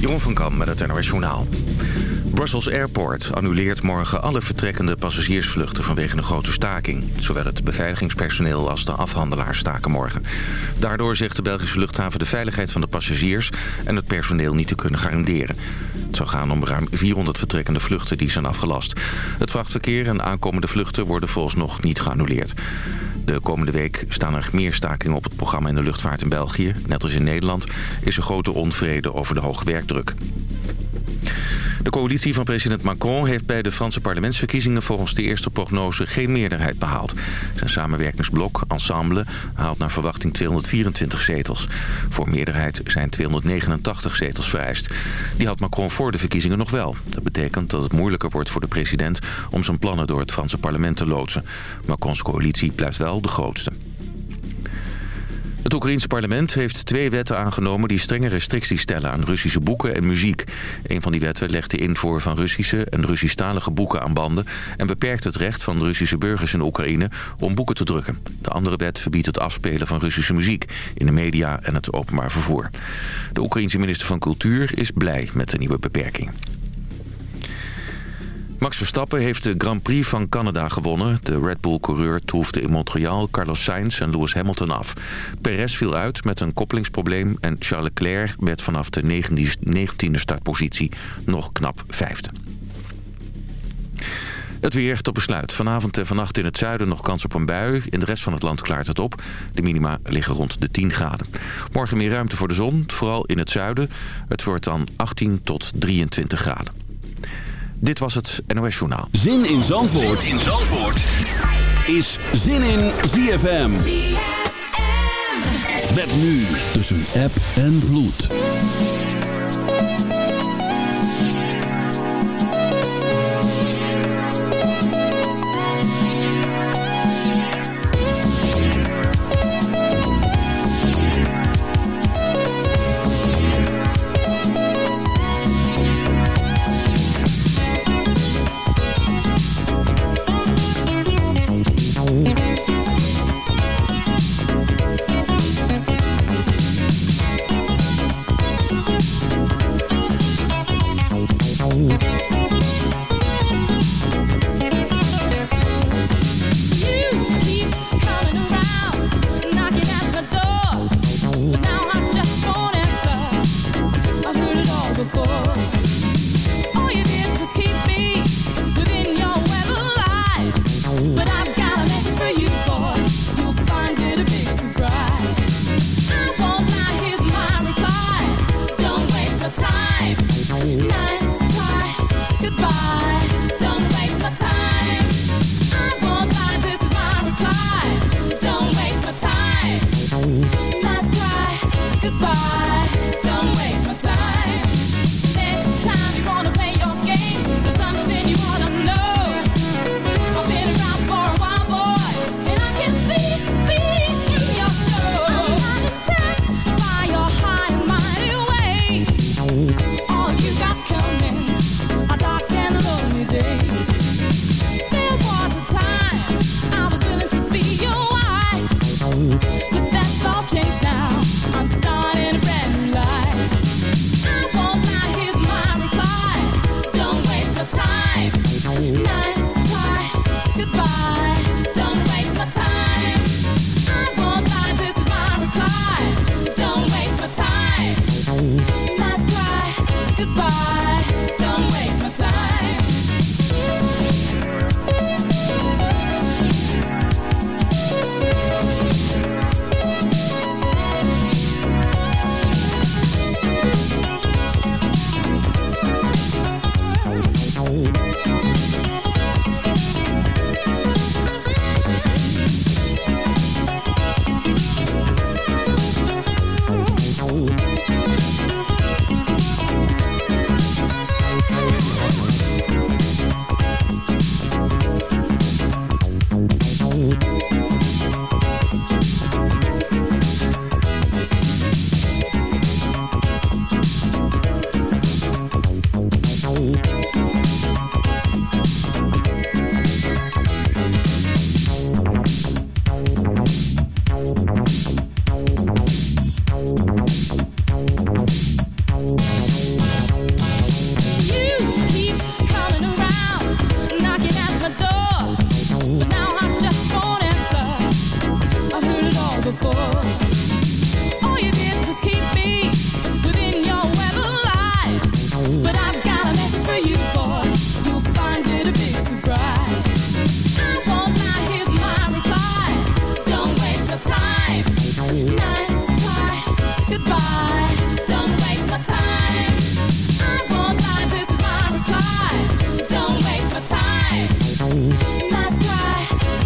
Jeroen van Kam met het NOS. Brussels Airport annuleert morgen alle vertrekkende passagiersvluchten vanwege een grote staking. Zowel het beveiligingspersoneel als de afhandelaars staken morgen. Daardoor zegt de Belgische luchthaven de veiligheid van de passagiers en het personeel niet te kunnen garanderen. Het zou gaan om ruim 400 vertrekkende vluchten die zijn afgelast. Het vrachtverkeer en aankomende vluchten worden volgens nog niet geannuleerd. De komende week staan er meer stakingen op het programma in de luchtvaart in België. Net als in Nederland is er grote onvrede over de hoge werkdruk. De coalitie van president Macron heeft bij de Franse parlementsverkiezingen volgens de eerste prognose geen meerderheid behaald. Zijn samenwerkingsblok, Ensemble, haalt naar verwachting 224 zetels. Voor meerderheid zijn 289 zetels vereist. Die had Macron voor de verkiezingen nog wel. Dat betekent dat het moeilijker wordt voor de president om zijn plannen door het Franse parlement te loodsen. Macrons coalitie blijft wel de grootste. Het Oekraïense parlement heeft twee wetten aangenomen... die strenge restricties stellen aan Russische boeken en muziek. Een van die wetten legt de invoer van Russische en Russisch-talige boeken aan banden... en beperkt het recht van Russische burgers in Oekraïne om boeken te drukken. De andere wet verbiedt het afspelen van Russische muziek... in de media en het openbaar vervoer. De Oekraïense minister van Cultuur is blij met de nieuwe beperking. Max Verstappen heeft de Grand Prix van Canada gewonnen. De Red Bull-coureur troefde in Montreal Carlos Sainz en Lewis Hamilton af. Perez viel uit met een koppelingsprobleem... en Charles Leclerc werd vanaf de 19e startpositie nog knap vijfde. Het weer tot besluit. Vanavond en vannacht in het zuiden nog kans op een bui. In de rest van het land klaart het op. De minima liggen rond de 10 graden. Morgen meer ruimte voor de zon, vooral in het zuiden. Het wordt dan 18 tot 23 graden. Dit was het NOS Journaal. Zin in Zandvoort, zin in Zandvoort. is Zin in ZFM. ZFM. Met nu tussen app en vloed.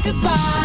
goodbye.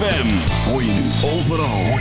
Hoor je nu overal.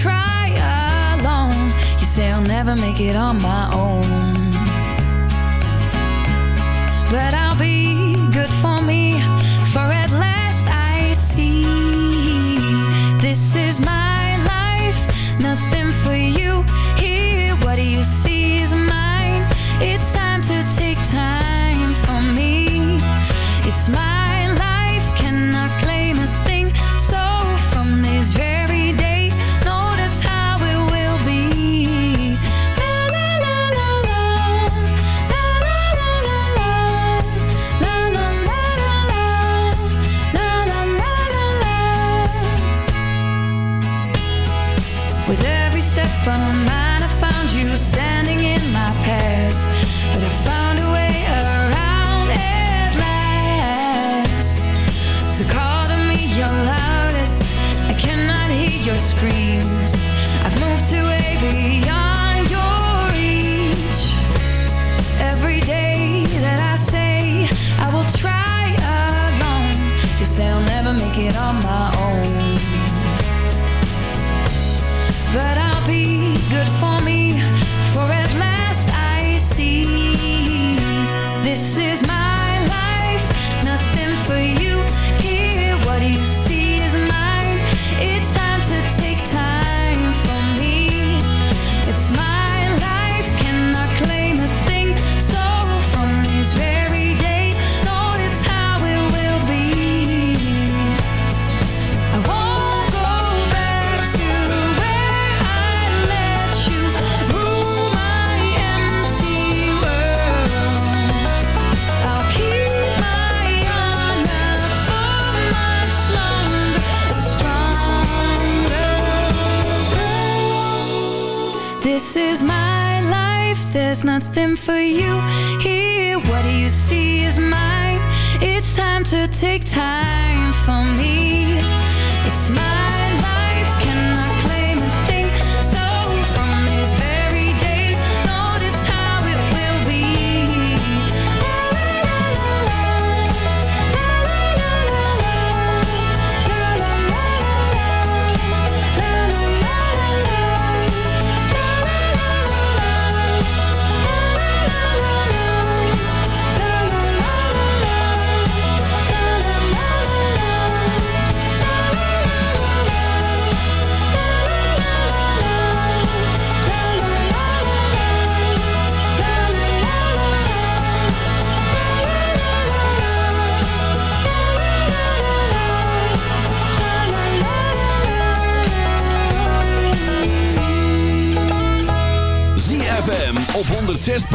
try alone. You say I'll never make it on my own. nothing for you. Here What do you see is mine. It's time to take time for me. It's mine.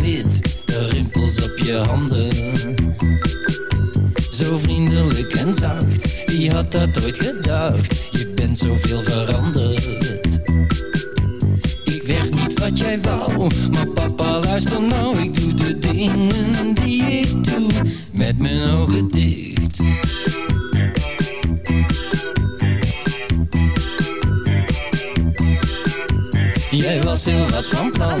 de rimpels op je handen. Zo vriendelijk en zacht, wie had dat ooit gedacht? Je bent zoveel veranderd. Ik werd niet wat jij wou, maar papa luister nou. Ik doe de dingen die ik doe, met mijn ogen dicht. Jij was heel wat van plan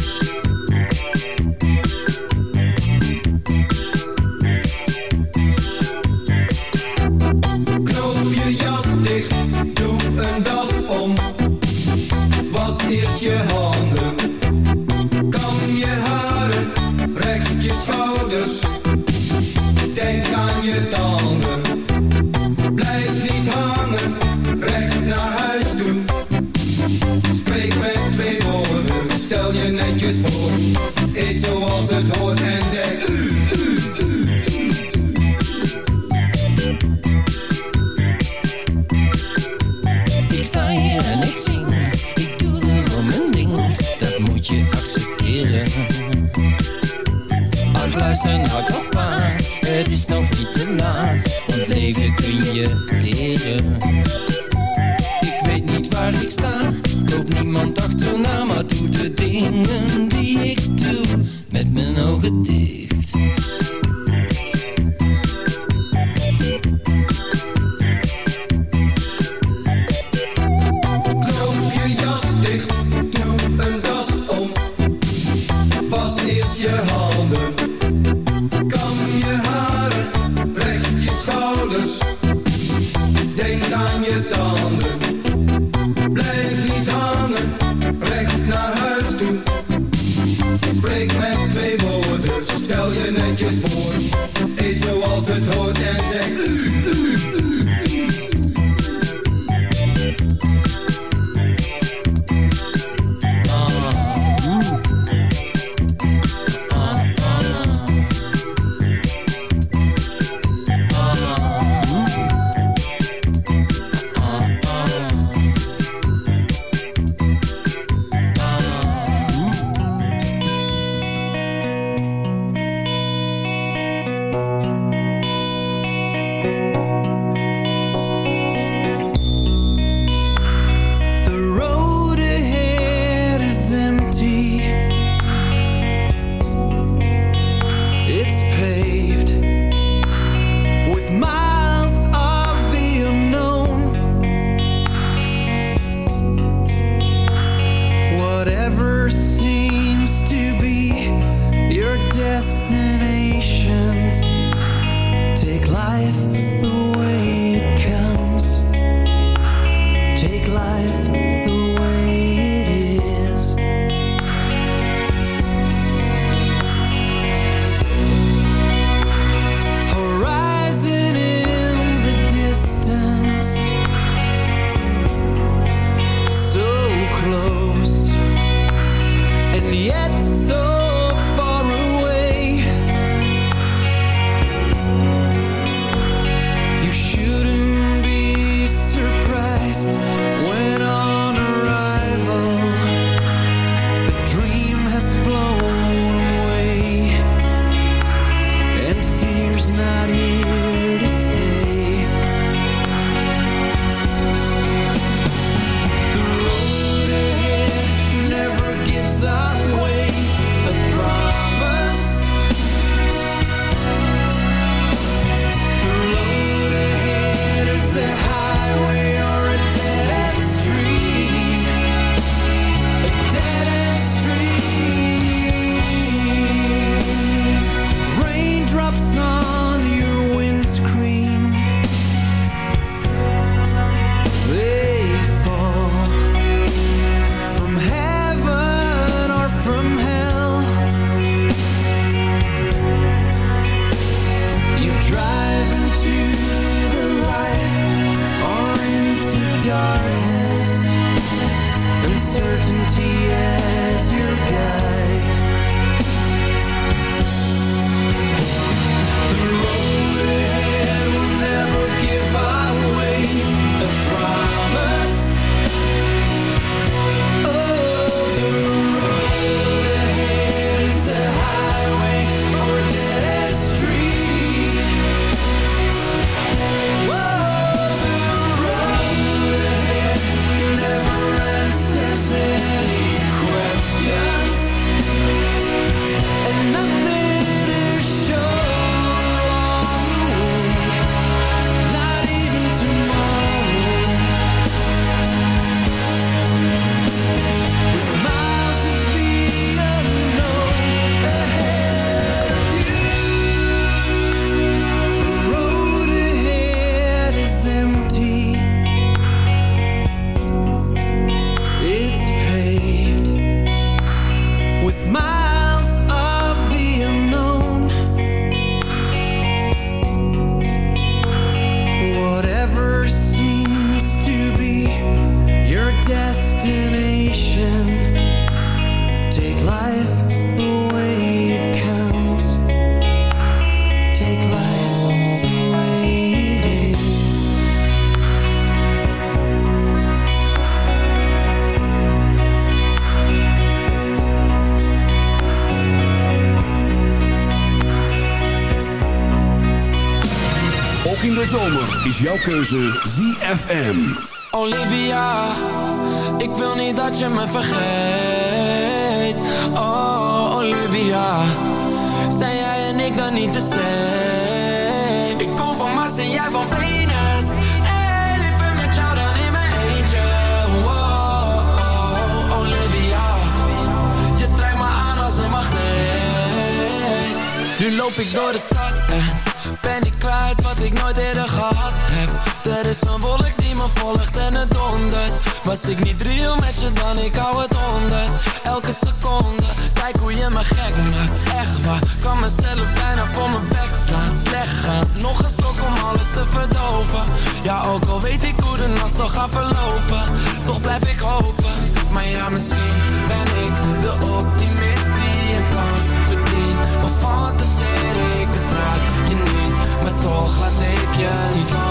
Dicht Ook jouw keuze ZFM. Olivia, ik wil niet dat je me vergeet. Oh, Olivia, zijn jij en ik dan niet de same? Ik kom van Mars en jij van Venus. Hey, liever met jou dan in mijn eentje. Oh, Olivia, je trekt me aan als een magneet. Nu loop ik door de stad en ben ik kwijt wat ik nooit eerder dan, ik hou het onder. Elke seconde, kijk hoe je me gek maakt. Echt waar, kan mezelf bijna voor mijn bek slaan. Slecht gaan, nog een stok om alles te verdoven. Ja, ook al weet ik hoe de nacht zal gaan verlopen. Toch blijf ik hopen Maar ja, misschien ben ik de optimist die een kans verdient. Of fantaseer ik het raak je niet Maar toch laat ik je niet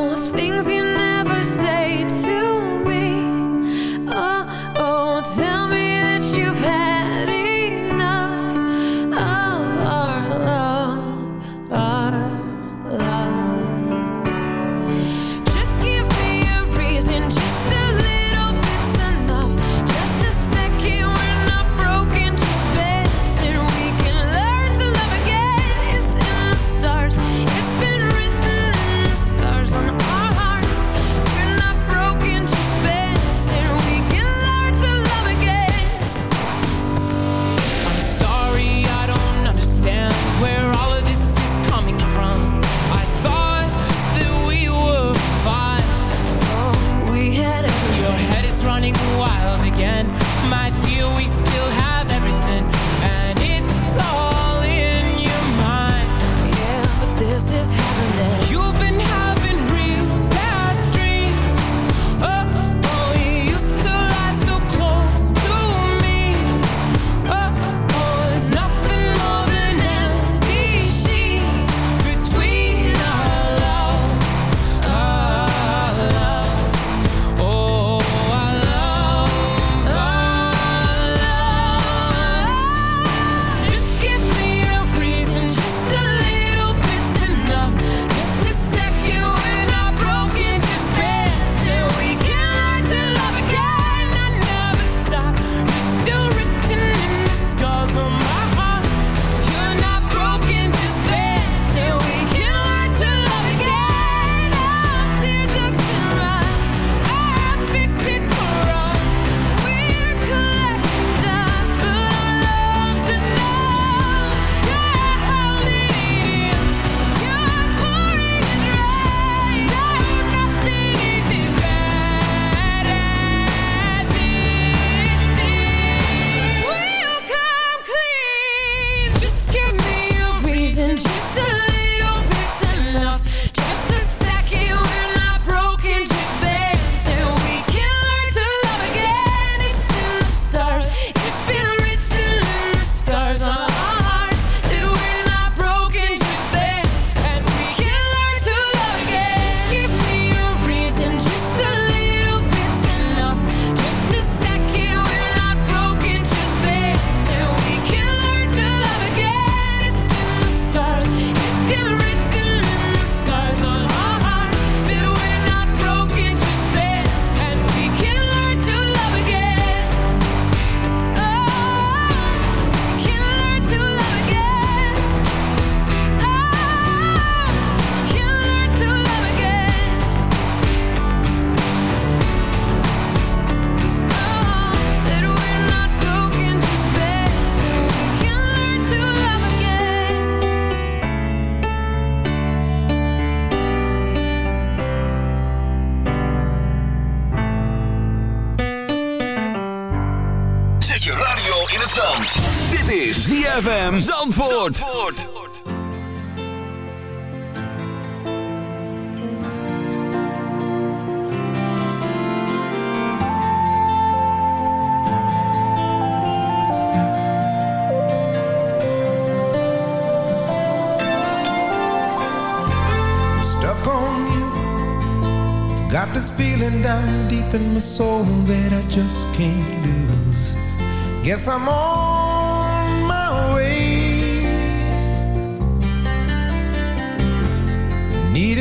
ZFM Zandvoort. Zandvoort. Stuck on you. Got this feeling down deep in my soul that I just can't lose. Guess I'm on my way.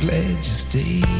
Glad you stayed.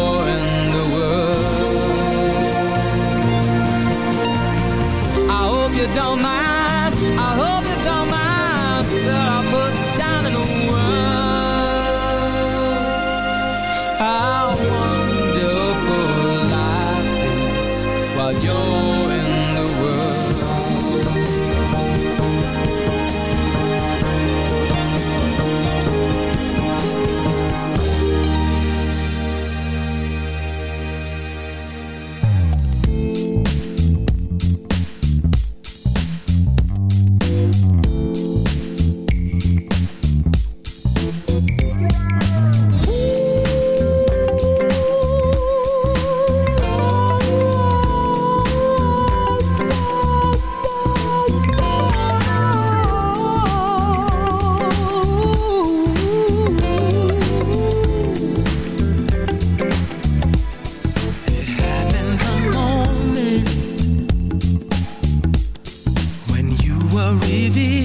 were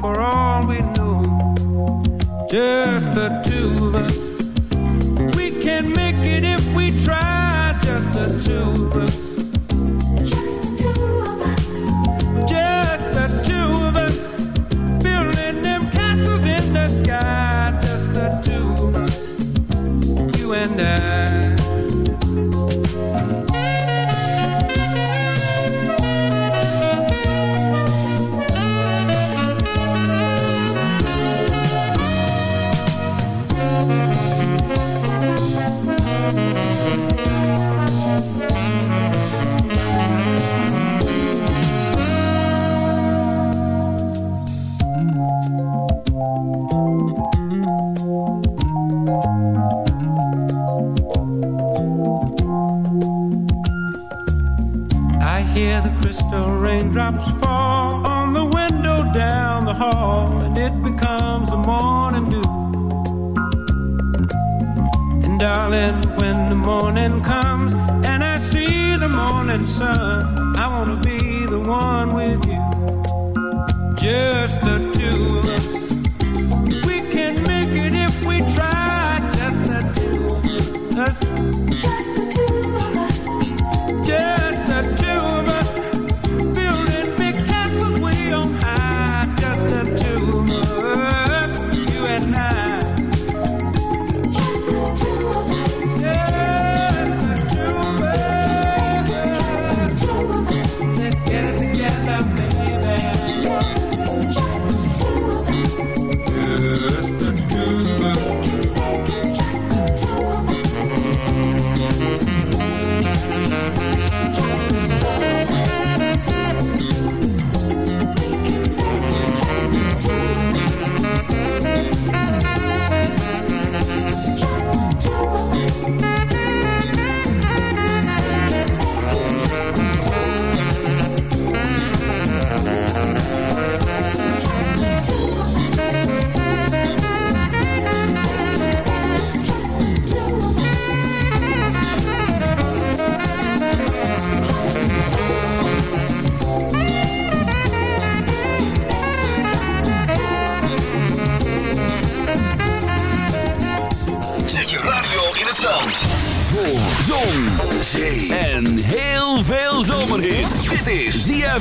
for all we know. Just the two of us. We can make it if we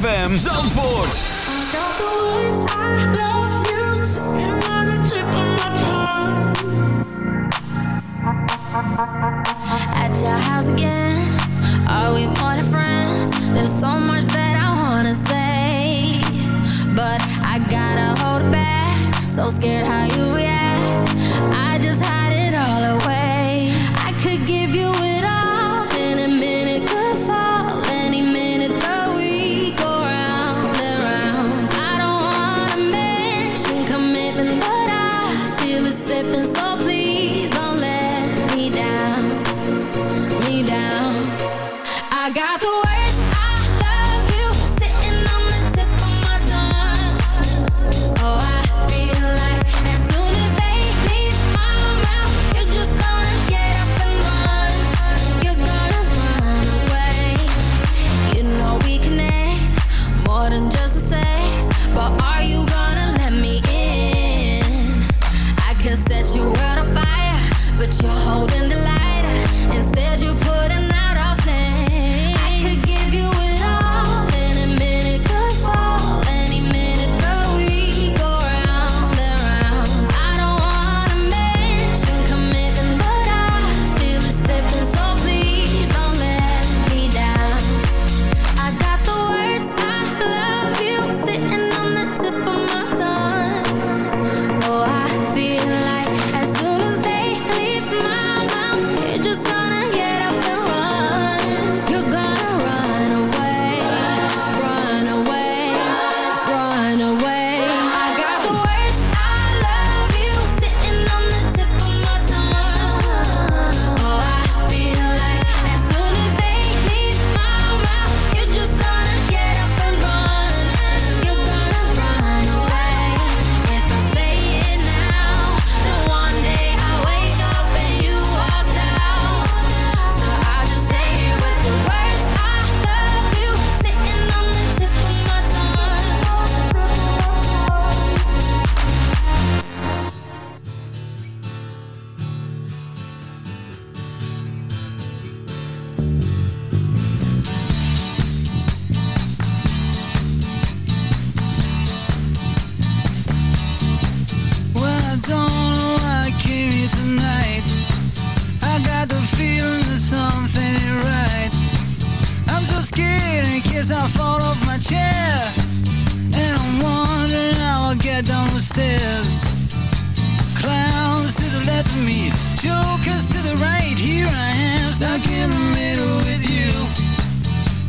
ZFM.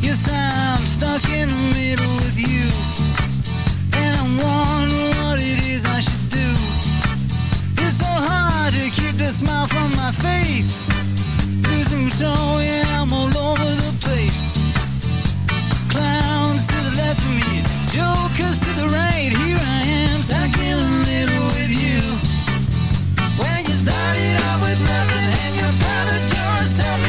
Guess I'm stuck in the middle with you. And I'm wondering what it is I should do. It's so hard to keep the smile from my face. Losing control, yeah, I'm all over the place. Clowns to the left of me, jokers to the right. Here I am, stuck in the middle with you. When you started out with nothing and you found that yourself.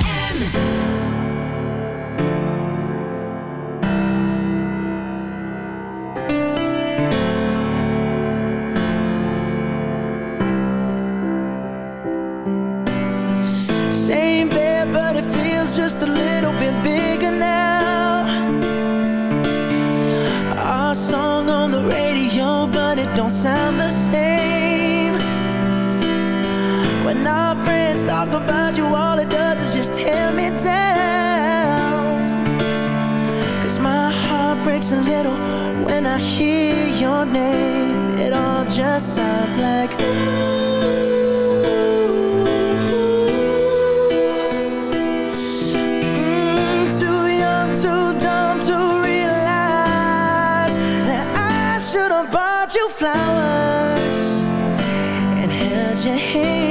your head.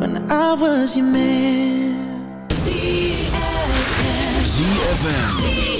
when I was your man. ZFM. ZFM.